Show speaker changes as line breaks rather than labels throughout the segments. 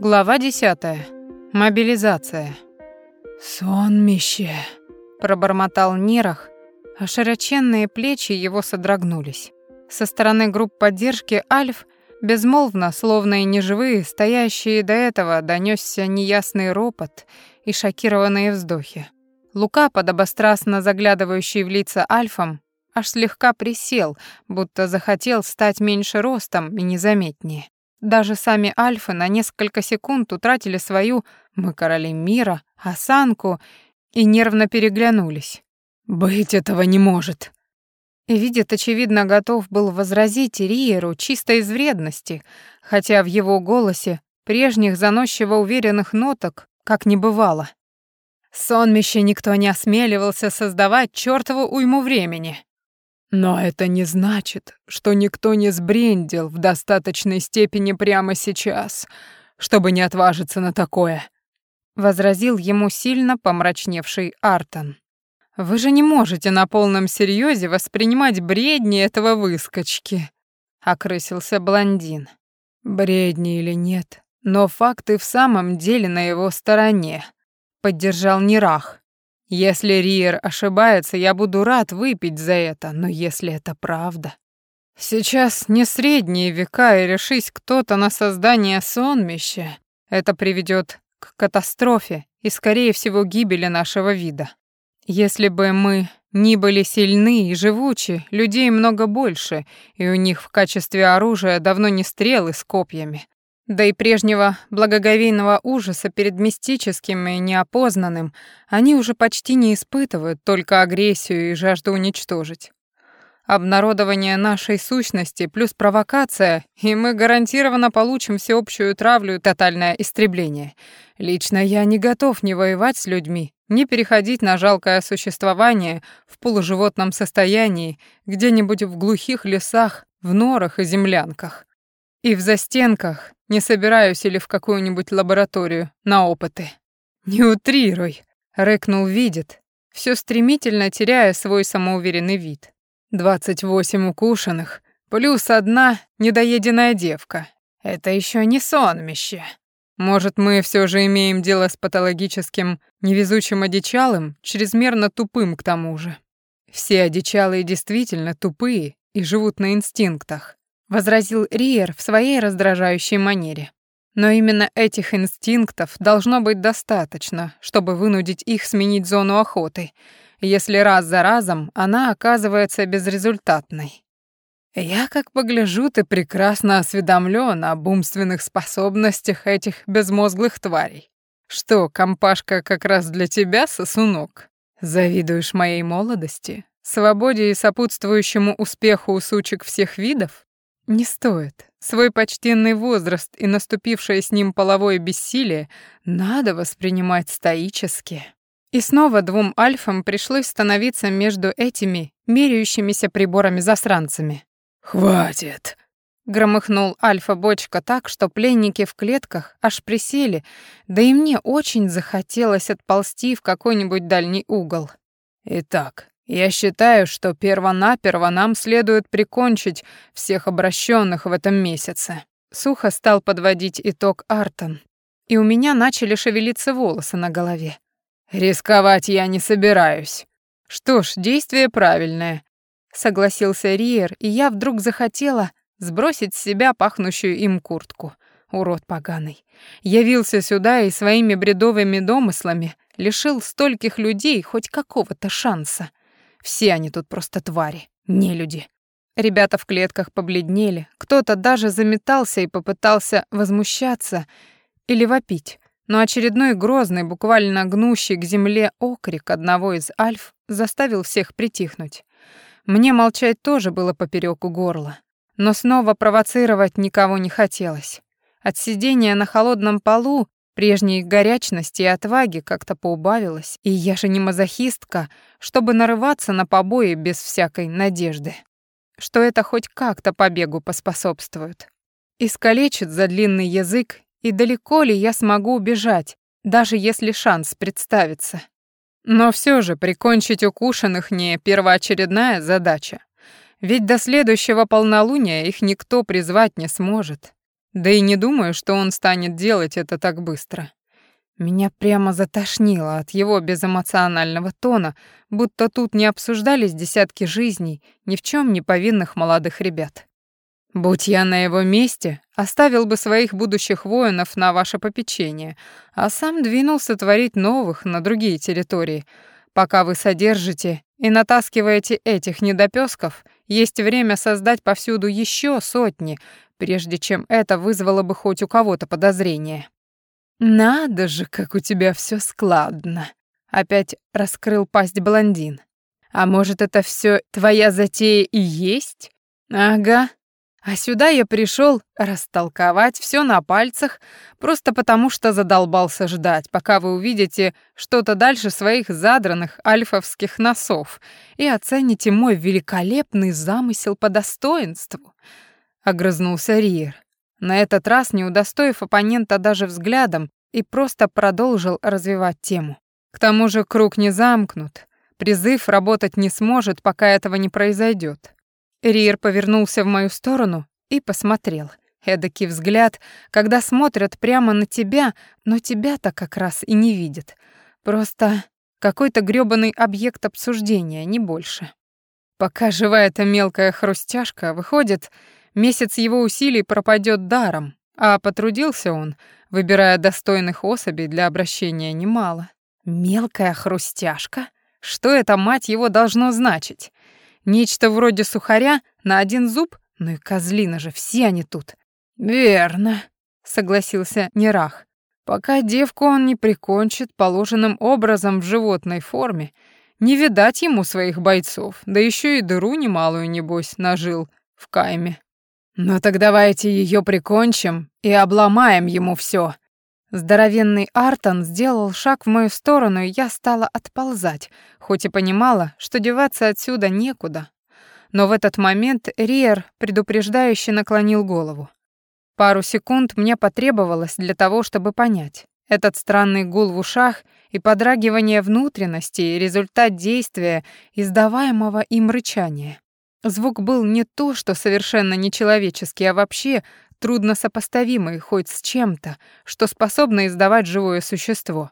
Глава 10. Мобилизация.
«Сонмище», —
пробормотал Нирах, а широченные плечи его содрогнулись. Со стороны групп поддержки Альф безмолвно, словно и неживые, стоящие до этого, донесся неясный ропот и шокированные вздохи. Лука, подобострастно заглядывающий в лица Альфом, аж слегка присел, будто захотел стать меньше ростом и незаметнее. Даже сами альфы на несколько секунд утратили свою «мы короли мира», осанку и нервно переглянулись.
«Быть этого не может».
И видит, очевидно, готов был возразить Риеру чисто из вредности, хотя в его голосе прежних заносчиво уверенных ноток как не бывало. Сонмище никто не осмеливался создавать чёртову уйму времени.
Но это не значит, что никто не сбрендил в достаточной степени прямо сейчас, чтобы не отважиться на такое,
возразил ему сильно помрачневший Артон. Вы же не можете на полном серьезе воспринимать бредни этого выскочки, окрысился блондин.
Бредни или нет, но факты в самом деле на его стороне, поддержал Нерах. Если Риер ошибается, я буду рад выпить за это, но если это правда...
Сейчас не средние века, и решись кто-то на создание сонмища, это приведет к катастрофе и, скорее всего, гибели нашего вида. Если бы мы не были сильны и живучи, людей много больше, и у них в качестве оружия давно не стрелы с копьями, да и прежнего благоговейного ужаса перед мистическим и неопознанным они уже почти не испытывают, только агрессию и жажду уничтожить. Обнародование нашей сущности плюс провокация, и мы гарантированно получим всеобщую травлю и тотальное истребление. Лично я не готов ни воевать с людьми, ни переходить на жалкое существование в полуживотном состоянии где-нибудь в глухих лесах, в норах и землянках. И в застенках не собираюсь или в какую-нибудь лабораторию на опыты. Не утрируй, рыкнул видит, все стремительно теряя свой самоуверенный вид. Двадцать восемь укушенных, плюс одна недоеденная девка. Это еще не сонмище. Может, мы все же имеем дело с патологическим, невезучим одичалым, чрезмерно тупым к тому же. Все одичалые действительно тупые и живут на инстинктах возразил Риер в своей раздражающей манере. Но именно этих инстинктов должно быть достаточно, чтобы вынудить их сменить зону охоты, если раз за разом она оказывается безрезультатной. Я, как погляжу, ты прекрасно осведомлен об умственных способностях этих безмозглых тварей. Что, компашка как раз для тебя, сосунок? Завидуешь моей молодости, свободе и сопутствующему успеху у сучек всех видов? Не стоит. Свой почтенный возраст и наступившее с ним половое бессилие надо воспринимать стоически. И снова двум альфам пришлось становиться между этими меряющимися приборами-засранцами.
«Хватит!»
— громыхнул альфа-бочка так, что пленники в клетках аж присели, да и мне очень захотелось отползти в какой-нибудь дальний угол.
«Итак, я считаю, что первонаперво нам следует прикончить всех обращенных в этом месяце.
Сухо стал подводить итог Артон, и у меня начали шевелиться волосы на голове.
Рисковать я не собираюсь.
Что ж, действие правильное, согласился Риер, и я вдруг захотела сбросить с себя пахнущую им куртку. Урод поганый. Явился сюда и своими бредовыми домыслами лишил стольких людей хоть какого-то шанса. Все они тут просто твари, не люди. Ребята в клетках побледнели, кто-то даже заметался и попытался возмущаться или вопить. Но очередной грозный, буквально гнущий к земле окрик одного из альф заставил всех притихнуть. Мне молчать тоже было попереку горла. Но снова провоцировать никого не хотелось. От сидения на холодном полу Прежней горячности и отваги как-то поубавилось, и я же не мазохистка, чтобы нарываться на побои без всякой надежды. Что это хоть как-то побегу поспособствует. Искалечит за длинный язык, и далеко ли я смогу убежать, даже если шанс представится. Но все же прикончить укушенных не первоочередная задача. Ведь до следующего полнолуния их никто призвать не сможет. Да и не думаю, что он станет делать это так быстро. Меня прямо затошнило от его безэмоционального тона, будто тут не обсуждались десятки жизней ни в чем не повинных молодых ребят. Будь я на его месте, оставил бы своих будущих воинов на ваше попечение, а сам двинулся творить новых на другие территории. Пока вы содержите и натаскиваете этих недопёсков, есть время создать повсюду еще сотни, прежде чем это вызвало бы хоть у кого-то подозрение. «Надо же, как у тебя все складно!» — опять раскрыл пасть блондин. «А может, это все твоя затея и есть?» «Ага. А сюда я пришел растолковать все на пальцах, просто потому что задолбался ждать, пока вы увидите что-то дальше своих задранных альфовских носов и оцените мой великолепный замысел по достоинству», — огрызнулся Риер на этот раз не удостоив оппонента даже взглядом и просто продолжил развивать тему. К тому же круг не замкнут, призыв работать не сможет, пока этого не произойдет. Риер повернулся в мою сторону и посмотрел. Эдакий взгляд, когда смотрят прямо на тебя, но тебя-то как раз и не видят. Просто какой-то грёбаный объект обсуждения, не больше. Пока жива эта мелкая хрустяшка, выходит, Месяц его усилий пропадет даром, а потрудился он, выбирая достойных особей для обращения немало. Мелкая хрустяшка? Что это, мать его, должно значить? Нечто вроде сухаря на один зуб? Ну и козлина же, все они тут. Верно, согласился Нерах. Пока девку он не прикончит положенным образом в животной форме, не видать ему своих бойцов, да еще и дыру немалую, небось, нажил в кайме. «Ну так давайте ее прикончим и обломаем ему все. Здоровенный Артон сделал шаг в мою сторону, и я стала отползать, хоть и понимала, что деваться отсюда некуда. Но в этот момент Риер предупреждающе наклонил голову. Пару секунд мне потребовалось для того, чтобы понять. Этот странный гул в ушах и подрагивание внутренностей — результат действия издаваемого им рычания. Звук был не то, что совершенно нечеловеческий, а вообще трудно сопоставимый хоть с чем-то, что способно издавать живое существо.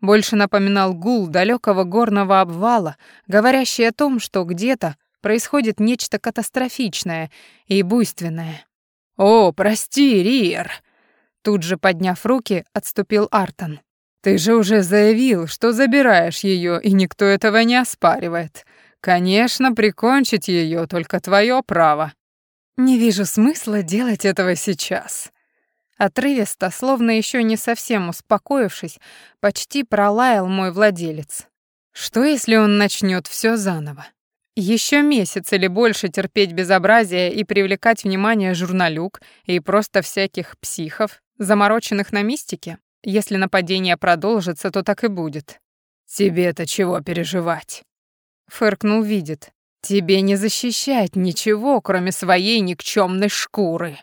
Больше напоминал гул далекого горного обвала, говорящий о том, что где-то происходит нечто катастрофичное и буйственное. «О, прости, Риер!» Тут же, подняв руки, отступил Артон. «Ты же уже заявил, что забираешь ее, и никто этого не оспаривает. Конечно, прикончить ее только твое право. Не вижу смысла делать этого сейчас. Отрывисто, словно еще не совсем успокоившись, почти пролаял мой владелец. Что если он начнет все заново? Еще месяц или больше терпеть безобразие и привлекать внимание журналюк и просто всяких психов, замороченных на мистике? Если нападение продолжится, то так и будет. Тебе-то чего переживать? Фыркнул Видит. Тебе не защищать ничего, кроме своей никчемной шкуры.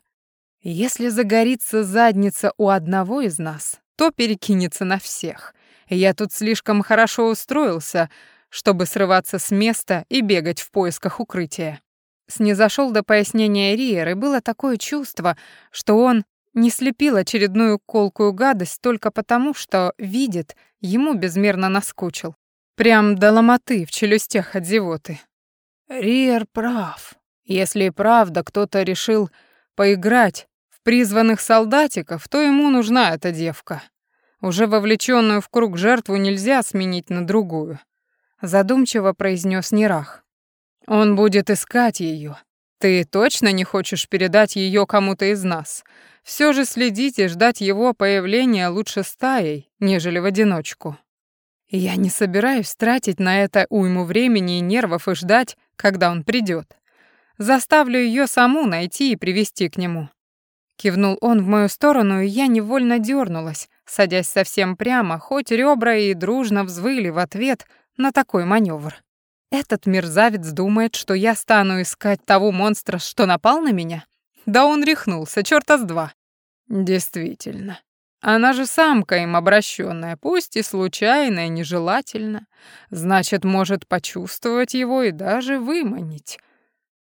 Если загорится задница у одного из нас, то перекинется на всех. Я тут слишком хорошо устроился, чтобы срываться с места и бегать в поисках укрытия. Снизошел до пояснения Риер, и было такое чувство, что он не слепил очередную колкую гадость только потому, что видит, ему безмерно наскучил. Прям до ломоты в челюстях от зевоты. Риер прав. Если и правда кто-то решил поиграть в призванных солдатиков, то ему нужна эта девка. Уже вовлеченную в круг жертву нельзя сменить на другую. Задумчиво произнес Нерах. Он будет искать ее. Ты точно не хочешь передать ее кому-то из нас? Все же следить и ждать его появления лучше стаей, нежели в одиночку. Я не собираюсь тратить на это уйму времени и нервов и ждать, когда он придет. Заставлю ее саму найти и привести к нему. Кивнул он в мою сторону, и я невольно дернулась, садясь совсем прямо, хоть ребра и дружно взвыли в ответ на такой маневр. Этот мерзавец думает, что я стану искать того монстра, что напал на меня? Да он рехнулся, чёрта с два. Действительно, она же самка им обращенная, пусть и случайно, и нежелательно. Значит, может почувствовать его и даже выманить.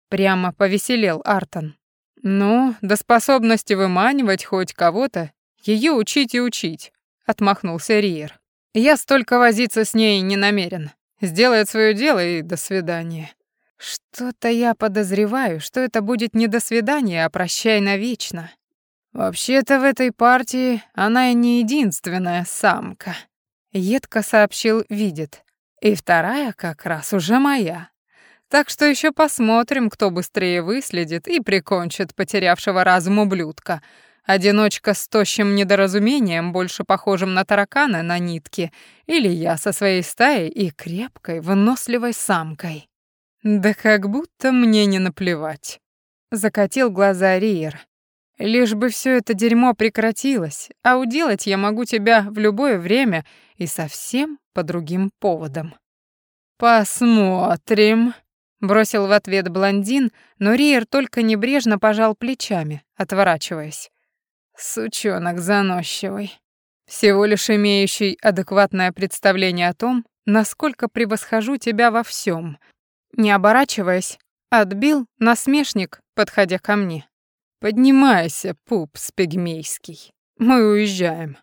Прямо повеселел Артон. Ну, до способности выманивать хоть кого-то, ее учить и учить, отмахнулся Риер. Я столько возиться с ней не намерен. Сделает свое дело и до свидания. Что-то я подозреваю, что это будет не до свидания, а прощай навечно. Вообще-то в этой партии она и не единственная самка. Едко сообщил Видит. И вторая как раз уже моя. Так что еще посмотрим, кто быстрее выследит и прикончит потерявшего разум ублюдка. Одиночка с тощим недоразумением, больше похожим на таракана на нитке, или я со своей стаей и крепкой, выносливой самкой. Да как будто мне не наплевать. Закатил глаза Риер. Лишь бы все это дерьмо прекратилось, а уделать я могу тебя в любое время и совсем по другим поводам. Посмотрим, бросил в ответ блондин, но Риер только небрежно пожал плечами, отворачиваясь. Сучонок заносчивый, всего лишь имеющий адекватное представление о том, насколько превосхожу тебя во всем, не оборачиваясь, отбил насмешник, подходя ко мне. «Поднимайся, пупс пигмейский. Мы уезжаем».